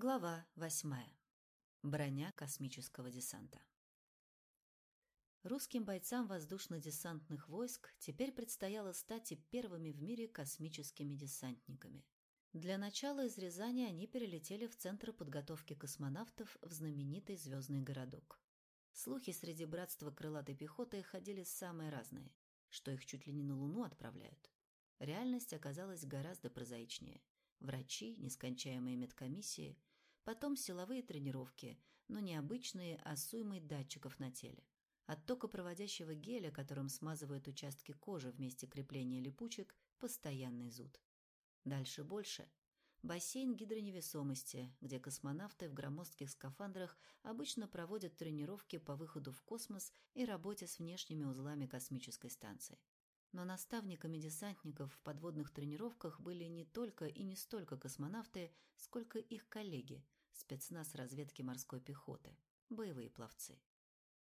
Глава восьмая. Броня космического десанта. Русским бойцам воздушно-десантных войск теперь предстояло стать и первыми в мире космическими десантниками. Для начала из Рязани они перелетели в Центр подготовки космонавтов в знаменитый звездный городок. Слухи среди братства крылатой пехоты ходили самые разные, что их чуть ли не на Луну отправляют. Реальность оказалась гораздо прозаичнее. Врачи, нескончаемые медкомиссии, потом силовые тренировки, но не обычные, а с уймой датчиков на теле. От токопроводящего геля, которым смазывают участки кожи вместе крепления липучек, постоянный зуд. Дальше больше. Бассейн гидроневесомости, где космонавты в громоздких скафандрах обычно проводят тренировки по выходу в космос и работе с внешними узлами космической станции. Но наставниками десантников в подводных тренировках были не только и не столько космонавты, сколько их коллеги, спецназ разведки морской пехоты, боевые пловцы.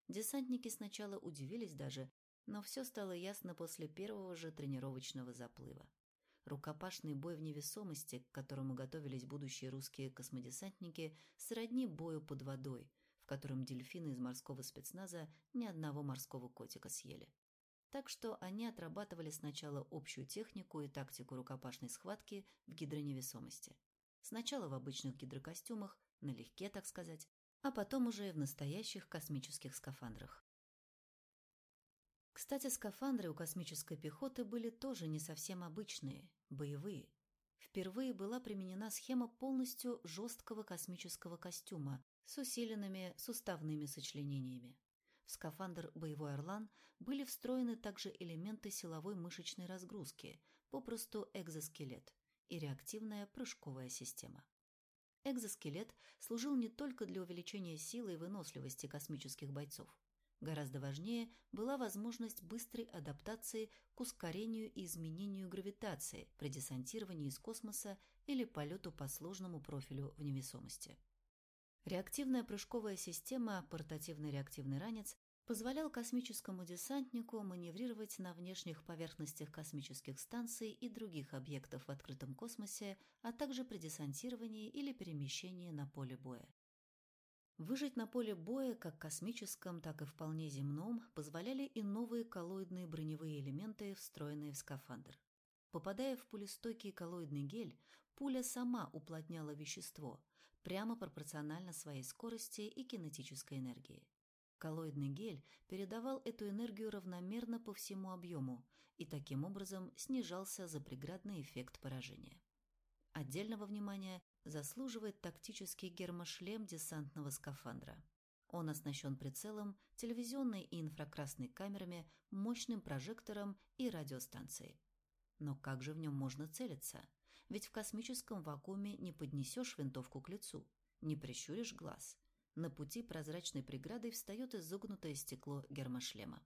Десантники сначала удивились даже, но все стало ясно после первого же тренировочного заплыва. Рукопашный бой в невесомости, к которому готовились будущие русские космодесантники, сродни бою под водой, в котором дельфины из морского спецназа ни одного морского котика съели. Так что они отрабатывали сначала общую технику и тактику рукопашной схватки в гидроневесомости. Сначала в обычных гидрокостюмах, налегке, так сказать, а потом уже и в настоящих космических скафандрах. Кстати, скафандры у космической пехоты были тоже не совсем обычные, боевые. Впервые была применена схема полностью жесткого космического костюма с усиленными суставными сочленениями. В скафандр «Боевой Орлан» были встроены также элементы силовой мышечной разгрузки, попросту экзоскелет, и реактивная прыжковая система. Экзоскелет служил не только для увеличения силы и выносливости космических бойцов. Гораздо важнее была возможность быстрой адаптации к ускорению и изменению гравитации при десантировании из космоса или полету по сложному профилю в невесомости. Реактивная прыжковая система «Портативный реактивный ранец» позволял космическому десантнику маневрировать на внешних поверхностях космических станций и других объектов в открытом космосе, а также при десантировании или перемещении на поле боя. Выжить на поле боя, как космическом, так и вполне земном, позволяли и новые коллоидные броневые элементы, встроенные в скафандр. Попадая в пулестойкий коллоидный гель, пуля сама уплотняла вещество, прямо пропорционально своей скорости и кинетической энергии. Коллоидный гель передавал эту энергию равномерно по всему объему и таким образом снижался запреградный эффект поражения. Отдельного внимания заслуживает тактический гермошлем десантного скафандра. Он оснащен прицелом, телевизионной и инфракрасной камерами, мощным прожектором и радиостанцией. Но как же в нем можно целиться? Ведь в космическом вакууме не поднесешь винтовку к лицу, не прищуришь глаз. На пути прозрачной преградой встает изогнутое стекло гермошлема.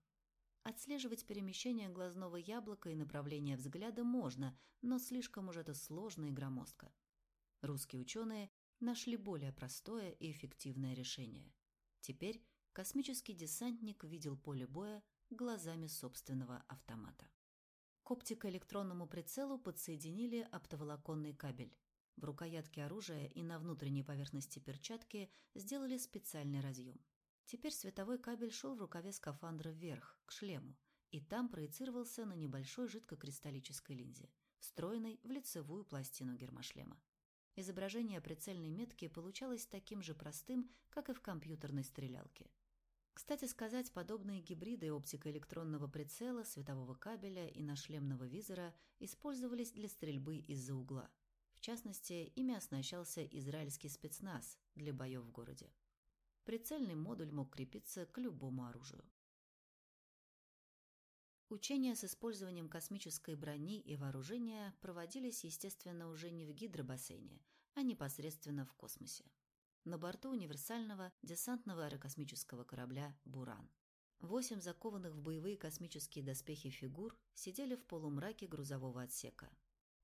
Отслеживать перемещение глазного яблока и направление взгляда можно, но слишком уж это сложно и громоздко. Русские ученые нашли более простое и эффективное решение. Теперь космический десантник видел поле боя глазами собственного автомата. К оптико-электронному прицелу подсоединили оптоволоконный кабель. В рукоятке оружия и на внутренней поверхности перчатки сделали специальный разъем. Теперь световой кабель шел в рукаве скафандра вверх, к шлему, и там проецировался на небольшой жидкокристаллической линзе, встроенной в лицевую пластину гермошлема. Изображение прицельной метки получалось таким же простым, как и в компьютерной стрелялке. Кстати сказать, подобные гибриды оптико-электронного прицела, светового кабеля и нашлемного визора использовались для стрельбы из-за угла. В частности, ими оснащался израильский спецназ для боев в городе. Прицельный модуль мог крепиться к любому оружию. Учения с использованием космической брони и вооружения проводились, естественно, уже не в гидробассейне, а непосредственно в космосе. На борту универсального десантного аэрокосмического корабля «Буран». Восемь закованных в боевые космические доспехи фигур сидели в полумраке грузового отсека.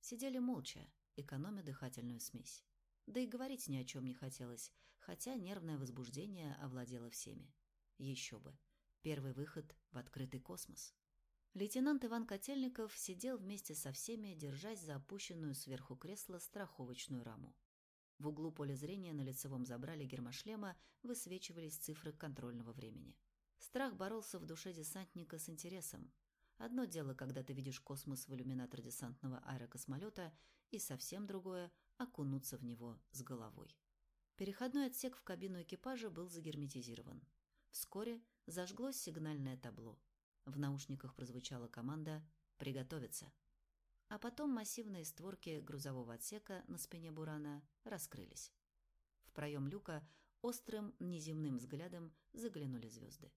Сидели молча, экономя дыхательную смесь. Да и говорить ни о чем не хотелось, хотя нервное возбуждение овладело всеми. Еще бы. Первый выход в открытый космос. Лейтенант Иван Котельников сидел вместе со всеми, держась за опущенную сверху кресла страховочную раму. В углу поля зрения на лицевом забрале гермошлема высвечивались цифры контрольного времени. Страх боролся в душе десантника с интересом. Одно дело, когда ты видишь космос в иллюминатор десантного аэрокосмолета, и совсем другое – окунуться в него с головой. Переходной отсек в кабину экипажа был загерметизирован. Вскоре зажглось сигнальное табло. В наушниках прозвучала команда «Приготовиться». А потом массивные створки грузового отсека на спине Бурана раскрылись. В проем люка острым неземным взглядом заглянули звезды.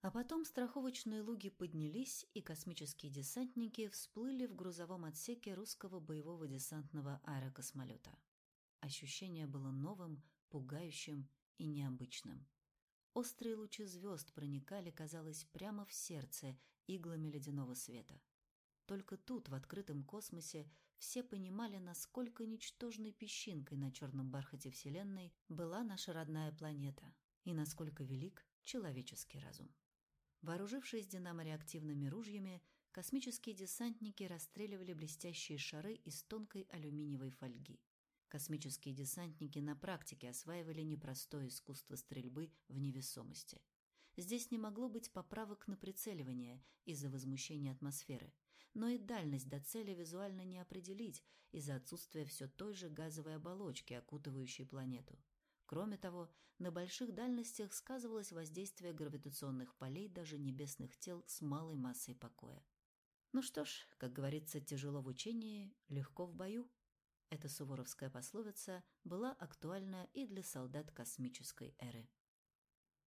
А потом страховочные луги поднялись, и космические десантники всплыли в грузовом отсеке русского боевого десантного аэрокосмолета. Ощущение было новым, пугающим и необычным. Острые лучи звезд проникали, казалось, прямо в сердце иглами ледяного света. Только тут, в открытом космосе, все понимали, насколько ничтожной песчинкой на черном бархате Вселенной была наша родная планета и насколько велик человеческий разум. Вооружившись динамореактивными ружьями, космические десантники расстреливали блестящие шары из тонкой алюминиевой фольги. Космические десантники на практике осваивали непростое искусство стрельбы в невесомости. Здесь не могло быть поправок на прицеливание из-за возмущения атмосферы, но и дальность до цели визуально не определить из-за отсутствия все той же газовой оболочки, окутывающей планету. Кроме того, на больших дальностях сказывалось воздействие гравитационных полей даже небесных тел с малой массой покоя. Ну что ж, как говорится, тяжело в учении, легко в бою. Эта суворовская пословица была актуальна и для солдат космической эры.